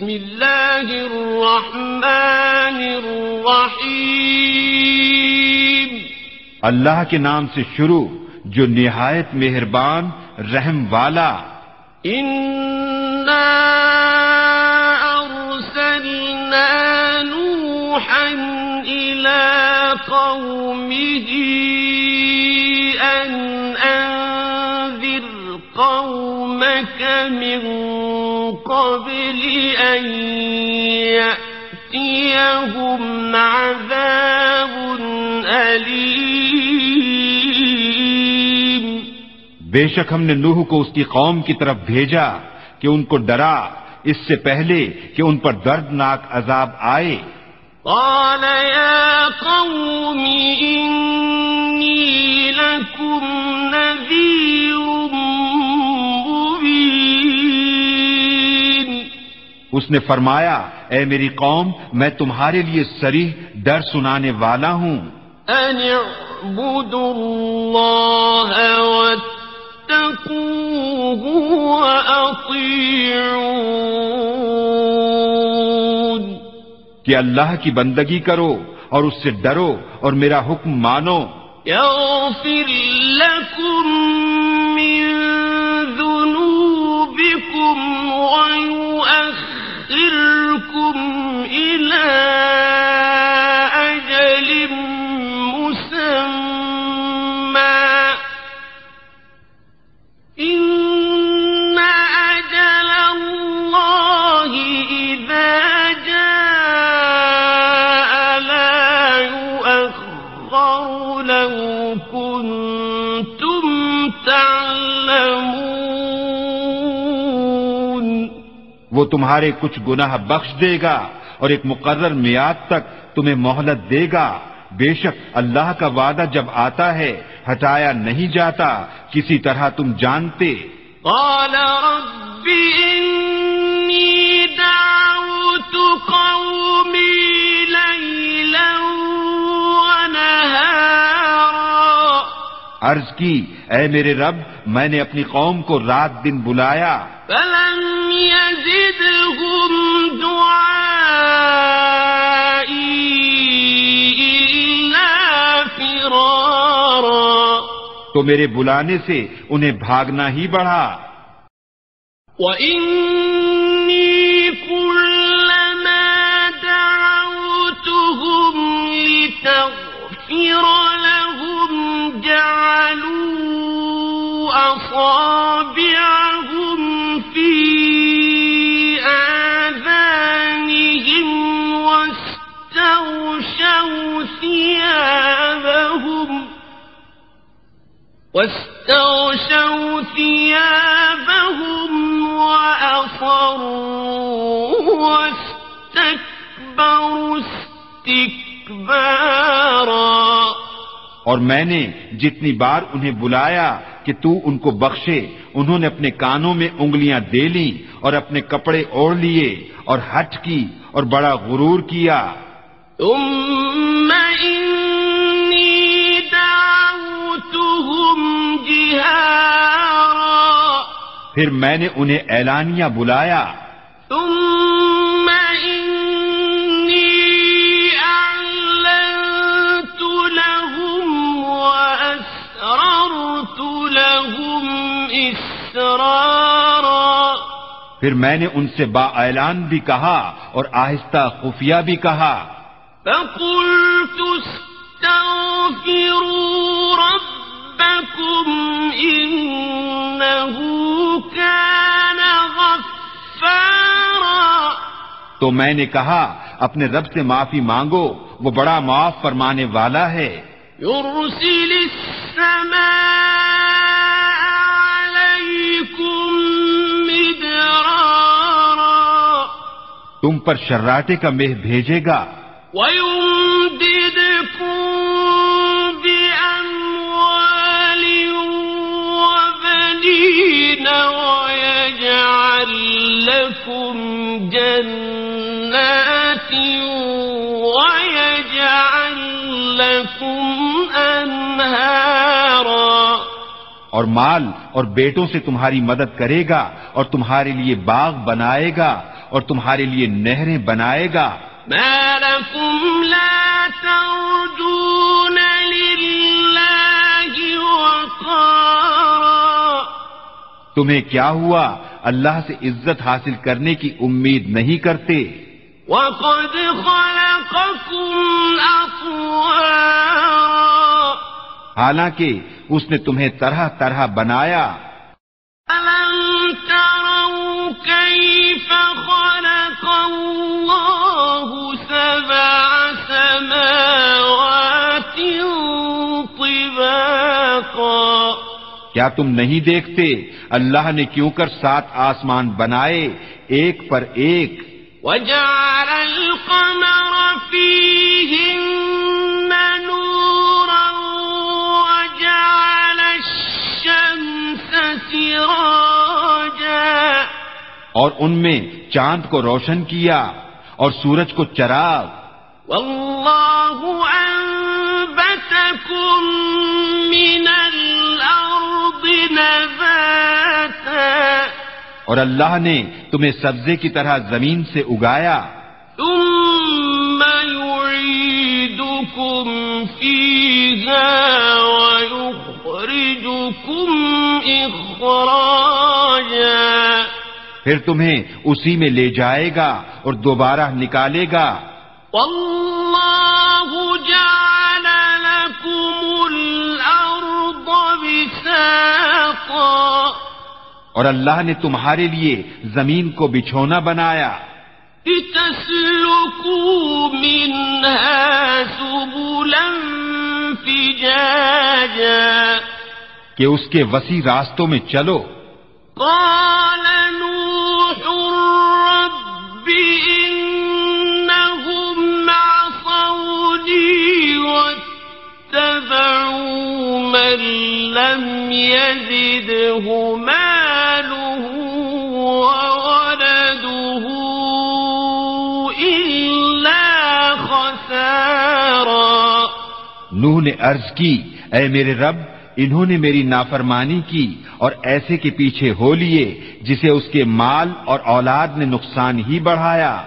بسم الله الرحمن الرحيم. اللہ کے نام سے شروع جو نہایت مہربان رحم والا۔ إنا أرسلنا نوحا إلى قومه أن أنذر قومك من قبل أن يأتيهم عذاب أليم. بے شک ہم نے نوح کو اس کی قوم کی طرف بھیجا کہ ان کو ڈرا اس سے پہلے کہ ان پر دردناک عذاب آئے۔ قال يا قوم إني لكم نذير اس نے فرمایا اے میری قوم میں تمہارے لیے سریح ڈر سنانے والا ہوں۔ واتقوه وأطيعون۔ کہ اللہ کی بندگی کرو اور اس سے ڈرو اور میرا حکم مانو۔ يغفر لكم من ذنوبكم ويؤخركم إلى أجل مسمى. إن أجل الله إذا جاء لا يؤخر لو كنتم تعلمون. وہ تمہارے کچھ گناہ بخش دے گا۔ اور ایک مقرر میاد تک تمہیں مہلت دے گا۔ بے شک اللہ کا وعدہ جب آتا ہے، ہٹایا نہیں جاتا۔ کسی طرح تم جانتے۔ قال رب انی دعوت قومی ليلا عرض کی اے میرے رب میں نے اپنی قوم کو رات دن بلایا۔ فلم يزدهم فرارا۔ تو میرے بلانے سے انہیں بھاگنا ہی بڑھا۔ وإني واستغشوا ثيابهم واستغشوا ثيابهم وأصروا واستكبروا استكبارا اور میں نے جتنی بار انہیں بلایا کہ تو ان کو بخشے، انہوں نے اپنے کانوں میں انگلیاں دے لیں اور اپنے کپڑے اوڑھ لیے اور ہٹ کی اور بڑا غرور کیا۔ ثم إني دعوتهم جهارا پھر میں نے انہیں اعلانیہ بلایا۔ ثم لهم لهم پھر میں نے ان سے با اعلان بھی کہا اور آہستہ خفیہ بھی کہا۔ فقلت استغفروا ربكم إنه كان غفارا. تو میں نے کہا اپنے رب سے معافی مانگو وہ بڑا معاف فرمانے والا ہے۔ يرسل السماء عليكم مدرارا. تم پر شراٹے کا مہ بھیجے گا۔ جنات ويجعل لكم أنهارا اور مال اور بیٹوں سے تمہاری مدد کرے گا اور تمہارے لیے باغ بنائے گا اور تمہارے لیے نہریں بنائے گا ما لكم لا ترجون لله وقارا. تمہیں کیا ہوا؟ اللہ سے عزت حاصل کرنے کی امید نہیں کرتے۔ وقد خلقكم أطوارا. حالانکہ اس نے تمہیں طرح طرح بنایا۔ ألم تروا كيف خلق الله کیا تم نہیں دیکھتے؟ اللہ نے کیوں کر سات آسمان بنائے ایک پر ایک؟ وجعل القمر فيهن نورا وجعل الشمس سراجا. اور ان میں چاند کو روشن کیا اور سورج کو چراغ۔ اور اللہ نے تمہیں سبزے کی طرح زمین سے اگایا۔ ثم يعيدكم فيها ويخرجكم إخراجا۔ پھر تمہیں اسی میں لے جائے گا اور دوبارہ نکالے گا۔ والله جعل لكم الأرض بساطا۔ اور اللہ نے تمہارے لیے زمین کو بچھونا بنایا۔ منها سبلا فجاجا۔ کہ اس کے وسیع راستوں میں چلو۔ قال نوح رب عصوني واتبعوا من لم يزده ماله وولده إلا خسارا. نوح نے عرض کی اے میرے رب انہوں نے میری نافرمانی کی اور ایسے کے پیچھے ہو لیے جسے اس کے مال اور اولاد نے نقصان ہی بڑھایا۔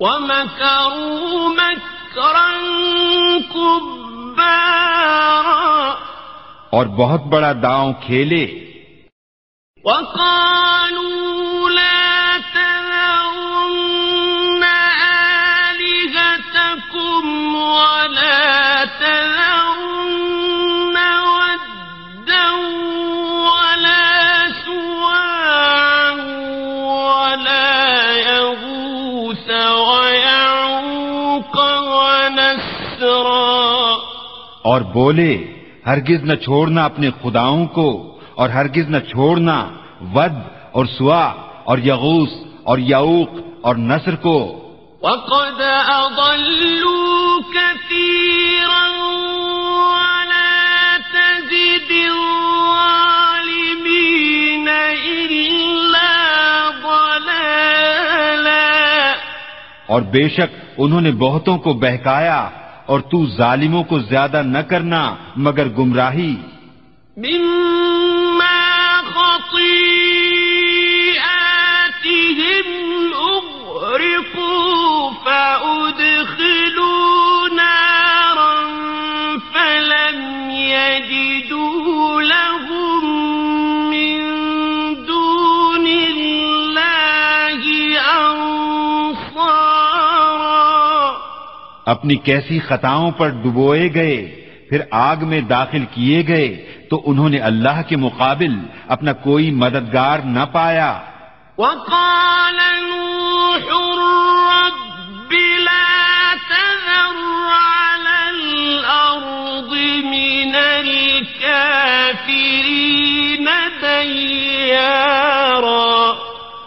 ومكروا مكرا كبارا. اور بہت بڑا داؤں کھیلے۔ وقالوا اور بولے ہرگز نہ چھوڑنا اپنے خداؤں کو اور ہرگز نہ چھوڑنا ود اور سوا اور یغوس اور یعوق اور نصر کو۔ وقد أضلوا كثيرا ولا تزد الظالمين إلا ضلالا۔ اور بے شک انہوں نے بہتوں کو بہکایا اور تو ظالموں کو زیادہ نہ کرنا مگر گمراہی۔ مما خطیر اپنی کیسی خطاؤں پر ڈبوئے گئے پھر آگ میں داخل کیے گئے تو انہوں نے اللہ کے مقابل اپنا کوئی مددگار نہ پایا۔ وقال نوح رب لا تذر على الأرض من الكافرين ديارا۔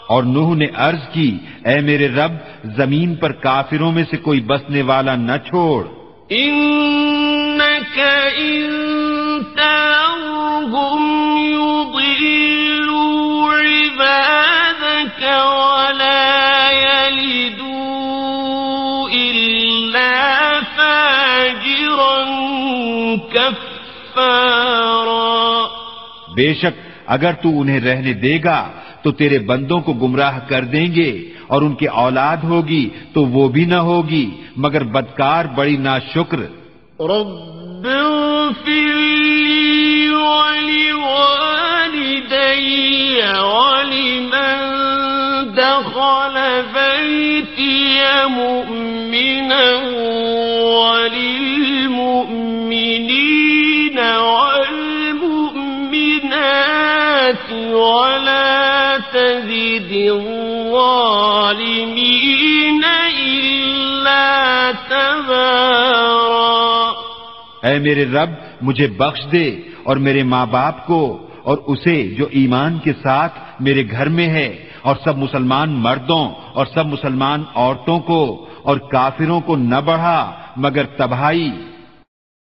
اور نوح نے عرض کی اے میرے رب زمین پر کافروں میں سے کوئی بسنے والا نہ چھوڑ۔ بے شک اگر تو انہیں رہنے دے گا تو تیرے بندوں کو گمراہ کر دیں گے اور ان کی اولاد ہوگی تو وہ بھی نہ ہوگی، مگر بدکار بڑی نا شکر رب ولوالدي ولمن دخل بيتي مؤمن تبارا۔ اے میرے رب، مجھے بخش دے اور میرے ماں باپ کو اور اسے جو ایمان کے ساتھ میرے گھر میں ہے اور سب مسلمان مردوں اور سب مسلمان عورتوں کو اور کافروں کو نہ بڑھا مگر تباہی